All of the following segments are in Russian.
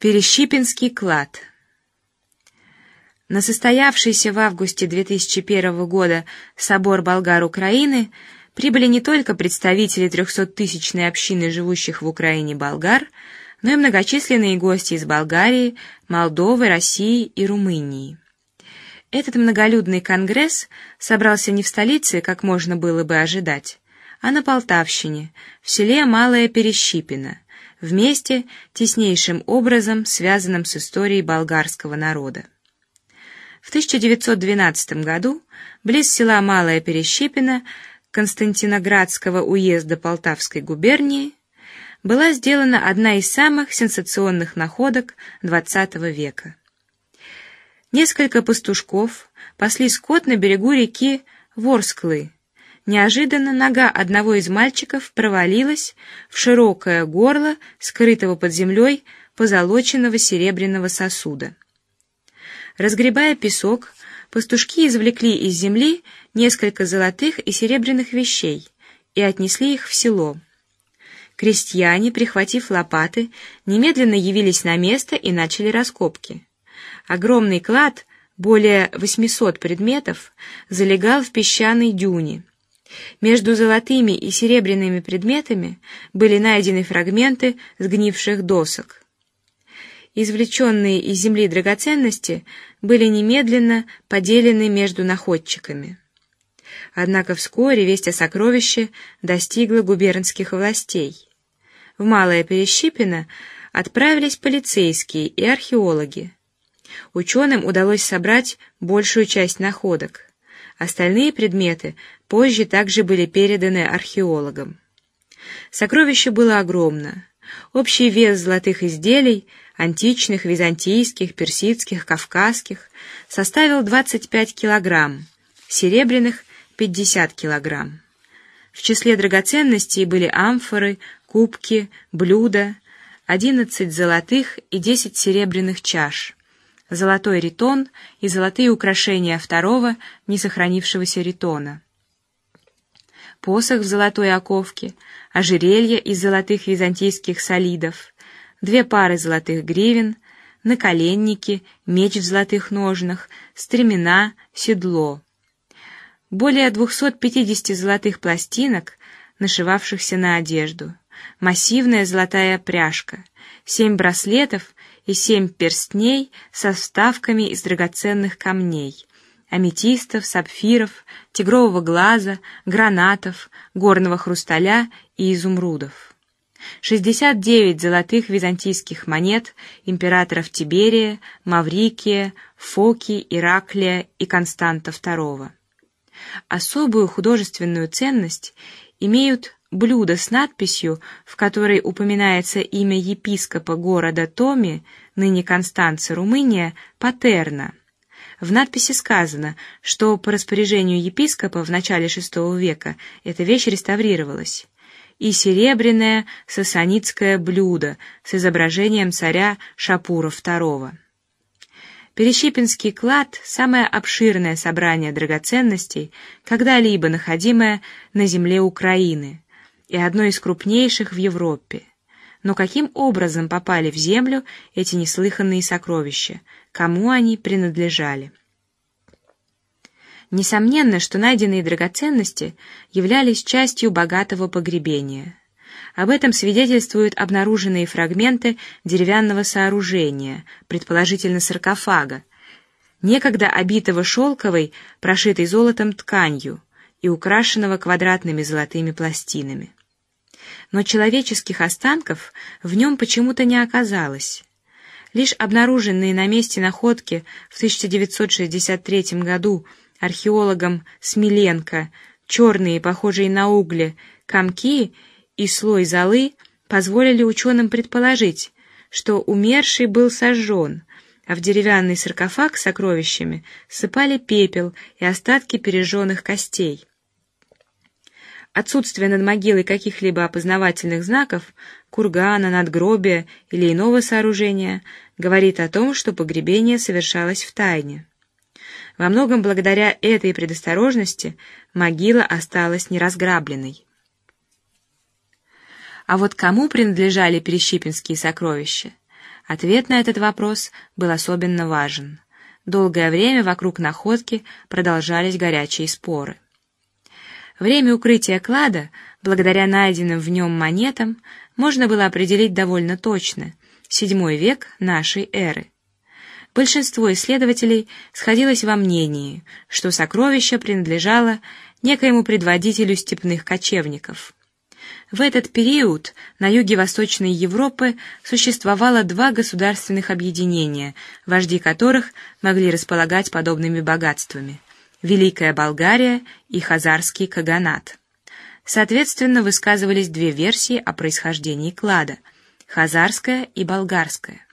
Перещипинский клад. На состоявшийся в августе 2001 года собор болгар Украины прибыли не только представители трехсоттысячной общины живущих в Украине болгар, но и многочисленные гости из Болгарии, Молдовы, России и Румынии. Этот многолюдный конгресс собрался не в столице, как можно было бы ожидать, а на Полтавщине, в селе Малое Перещипино вместе теснейшим образом связанным с историей болгарского народа. В 1912 году близ села Малая Перещепино Константиноградского уезда Полтавской губернии была сделана одна из самых сенсационных находок XX века. Несколько пастушков пасли скот на берегу реки Ворсклы Неожиданно нога одного из мальчиков провалилась в широкое горло скрытого под землей позолоченного серебряного сосуда. Разгребая песок, пастушки извлекли из земли несколько золотых и серебряных вещей и отнесли их в село. Крестьяне, прихватив лопаты, немедленно явились на место и начали раскопки. Огромный клад, более 800 предметов, залегал в песчаной дюне. Между золотыми и серебряными предметами были найдены фрагменты сгнивших досок. Извлеченные из земли драгоценности были немедленно поделены между находчиками. Однако вскоре весть о сокровище достигла губернских властей. В Малое Перещипино отправились полицейские и археологи. Ученым удалось собрать большую часть находок. Остальные предметы позже также были переданы археологам. Сокровище было огромно. Общий вес золотых изделий, античных, византийских, персидских, кавказских, составил 25 килограмм, серебряных 50 килограмм. В числе драгоценностей были амфоры, кубки, блюда, 11 золотых и 10 серебряных чаш золотой ритон и золотые украшения второго, не сохранившегося ритона. Посох в золотой оковке, ожерелье из золотых византийских солидов, две пары золотых гривен, наколенники, меч в золотых ножнах, стремена, седло. Более 250 золотых пластинок, нашивавшихся на одежду, массивная золотая пряжка, семь браслетов и семь перстней со вставками из драгоценных камней: аметистов, сапфиров, тигрового глаза, гранатов, горного хрусталя и изумрудов. Шестьдесят девять золотых византийских монет императоров Тиберия, Маврикия, Фоки, Ираклия и Константа II. Особую художественную ценность имеют блюдо с надписью, в которой упоминается имя епископа города Томи, ныне Констанца, Румыния, Патерна. В надписи сказано, что по распоряжению епископа в начале VI века эта вещь реставрировалась. И серебряное сасанитское блюдо с изображением царя Шапура II. Перещипинский клад – самое обширное собрание драгоценностей, когда-либо находимое на земле Украины и одно из крупнейших в Европе. Но каким образом попали в землю эти неслыханные сокровища? Кому они принадлежали? Несомненно, что найденные драгоценности являлись частью богатого погребения. Об этом свидетельствуют обнаруженные фрагменты деревянного сооружения, предположительно саркофага, некогда обитого шелковой, прошитой золотом тканью и украшенного квадратными золотыми пластинами но человеческих останков в нем почему-то не оказалось. Лишь обнаруженные на месте находки в 1963 году археологом Смеленко черные, похожие на угли, комки и слой золы позволили ученым предположить, что умерший был сожжен, а в деревянный саркофаг с сокровищами сыпали пепел и остатки пережженных костей. Отсутствие над могилой каких-либо опознавательных знаков, кургана, надгробия или иного сооружения говорит о том, что погребение совершалось в тайне. Во многом благодаря этой предосторожности могила осталась неразграбленной. А вот кому принадлежали перещипинские сокровища? Ответ на этот вопрос был особенно важен. Долгое время вокруг находки продолжались горячие споры. Время укрытия клада, благодаря найденным в нем монетам, можно было определить довольно точно — VII век нашей эры. Большинство исследователей сходилось во мнении, что сокровище принадлежало некоему предводителю степных кочевников. В этот период на юге Восточной Европы существовало два государственных объединения, вожди которых могли располагать подобными богатствами: Великая Болгария и Хазарский Каганат. Соответственно, высказывались две версии о происхождении клада: хазарская и болгарская.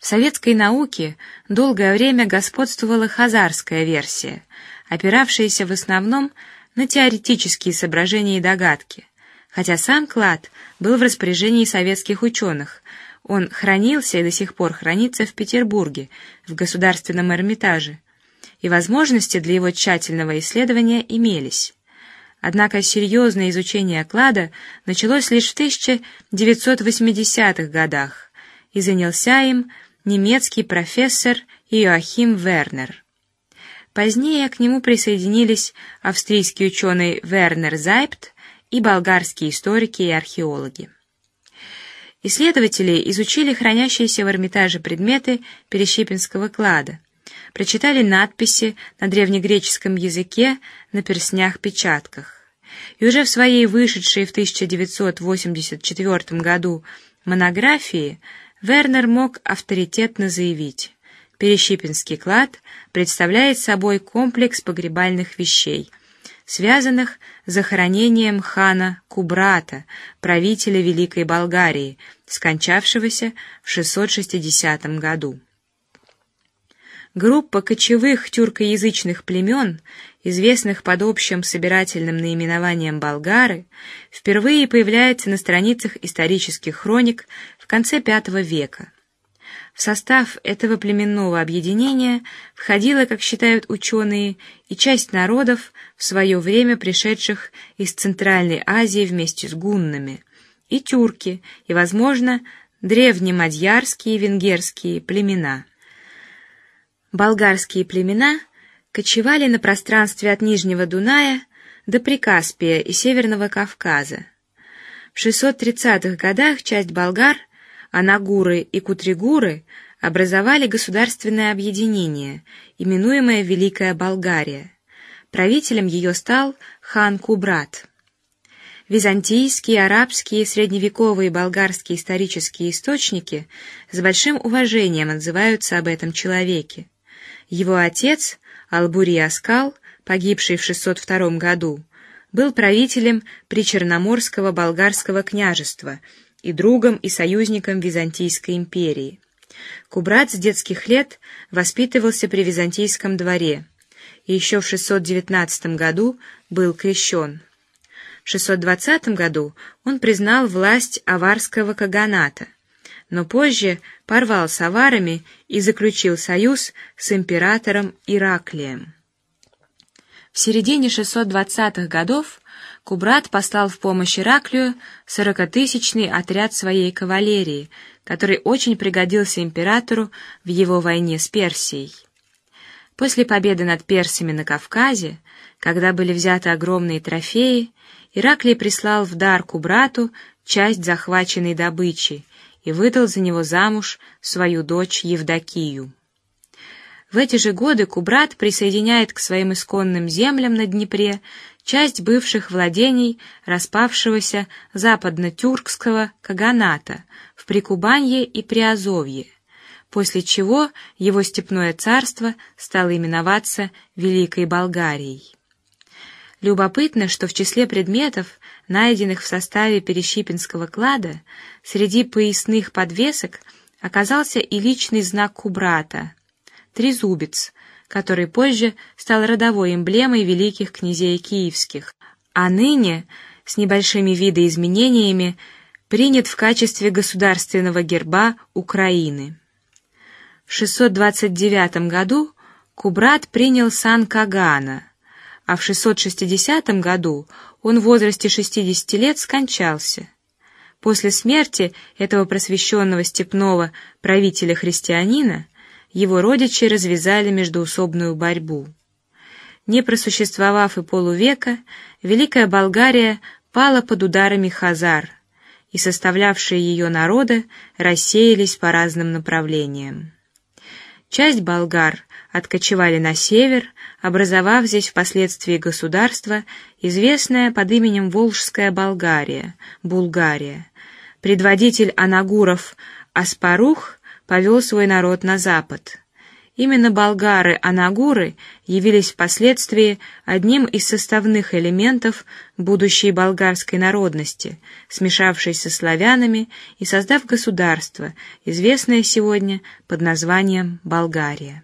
В советской науке долгое время господствовала хазарская версия, опиравшаяся в основном на теоретические соображения и догадки, хотя сам клад был в распоряжении советских ученых. Он хранился и до сих пор хранится в Петербурге в Государственном Эрмитаже, и возможности для его тщательного исследования имелись. Однако серьезное изучение клада началось лишь в 1980-х годах, и занялся им немецкий профессор Иоахим Вернер. Позднее к нему присоединились австрийский ученый Вернер Зайпт и болгарские историки и археологи. Исследователи изучили хранящиеся в Эрмитаже предметы Перещепинского клада, прочитали надписи на древнегреческом языке на перстнях-печатках, и уже в своей вышедшей в 1984 году монографии Вернер мог авторитетно заявить: Перещепинский клад представляет собой комплекс погребальных вещей, связанных с захоронением хана Кубрата, правителя Великой Болгарии, скончавшегося в 660 году. Группа кочевых тюркоязычных племен, известных под общим собирательным наименованием болгары, впервые появляется на страницах исторических хроник в конце V века. В состав этого племенного объединения входила, как считают ученые, и часть народов в свое время пришедших из Центральной Азии вместе с гуннами, и тюрки, и, возможно, древнемадьярские и венгерские племена. Болгарские племена кочевали на пространстве от Нижнего Дуная до Прикаспия и Северного Кавказа. В 630-х годах часть болгар Анагуры и Кутригуры образовали государственное объединение, именуемое Великая Болгария. Правителем ее стал хан Кубрат. Византийские, арабские, средневековые болгарские исторические источники с большим уважением отзываются об этом человеке. Его отец Албурий Аскал, погибший в 602 году, был правителем причерноморского болгарского княжества и другом и союзником Византийской империи. Кубрат с детских лет воспитывался при византийском дворе и еще в 619 году был крещен. В 620 году он признал власть аварского каганата, но позже порвал с аварами и заключил союз с императором Ираклием. В середине 620-х годов Кубрат послал в помощь Ираклию сорокатысячный отряд своей кавалерии, который очень пригодился императору в его войне с Персией. После победы над персами на Кавказе, когда были взяты огромные трофеи, Ираклий прислал в дар Кубрату часть захваченной добычи и выдал за него замуж свою дочь Евдокию. В эти же годы Кубрат присоединяет к своим исконным землям на Днепре часть бывших владений распавшегося западно-тюркского каганата в Прикубанье и Приазовье, после чего его степное царство стало именоваться Великой Болгарией. Любопытно, что в числе предметов, найденных в составе Перещипинского клада, среди поясных подвесок оказался и личный знак Кубрата трезубец, который позже стал родовой эмблемой великих князей киевских, а ныне с небольшими видоизменениями принят в качестве государственного герба Украины. В 629 году Кубрат принял сан Кагана, а в 660 году он в возрасте 60 лет скончался. После смерти этого просвещенного степного правителя-христианина его родичи развязали междоусобную борьбу. Не просуществовав и полувека, Великая Болгария пала под ударами хазар, и составлявшие ее народы рассеялись по разным направлениям. Часть болгар откочевали на север, образовав здесь впоследствии государство, известное под именем Волжская Болгария, Булгария. Предводитель Анагуров Аспарух повел свой народ на запад. Именно болгары-анагуры явились впоследствии одним из составных элементов будущей болгарской народности, смешавшись со славянами и создав государство, известное сегодня под названием Болгария.